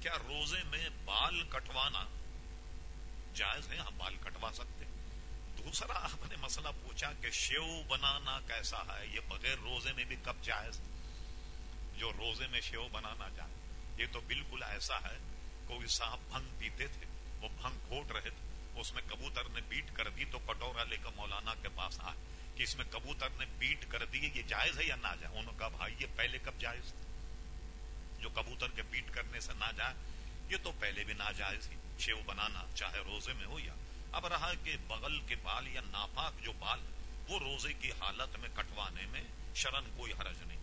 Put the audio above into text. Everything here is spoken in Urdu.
کیا روزے میں بال کٹوانا جائز ہے؟ ہم بال کٹوا سکتے دوسرا آپ نے مسئلہ پوچھا کہ شیو بنانا کیسا ہے؟ یہ بغیر روزے میں بھی کب جائز؟ جو روزے میں شیو بنانا جائے۔ یہ تو بالکل ایسا ہے، کوئی صاحب بھنگ پیتے تھے، وہ بھنگ گھوٹ رہے تھے، اس میں کبوتر نے بیٹ کر دی تو کٹورا لے کر مولانا کے پاس آئے کہ اس میں کبوتر نے بیٹ کر دی، یہ جائز ہے یا نہ جائے انہوں نے کہا، بھائی، یہ پہلے کب جائز تھا جو کبوتر کے بیٹ کرنے جائے یہ تو پہلے بھی ناجائز ہی شیو بنانا چاہے روزے میں ہو یا۔ اب رہا کہ بغل کے بال یا ناپاک جو بال، وہ روزے کی حالت میں کٹوانے میں شرن کوئی حرج نہیں۔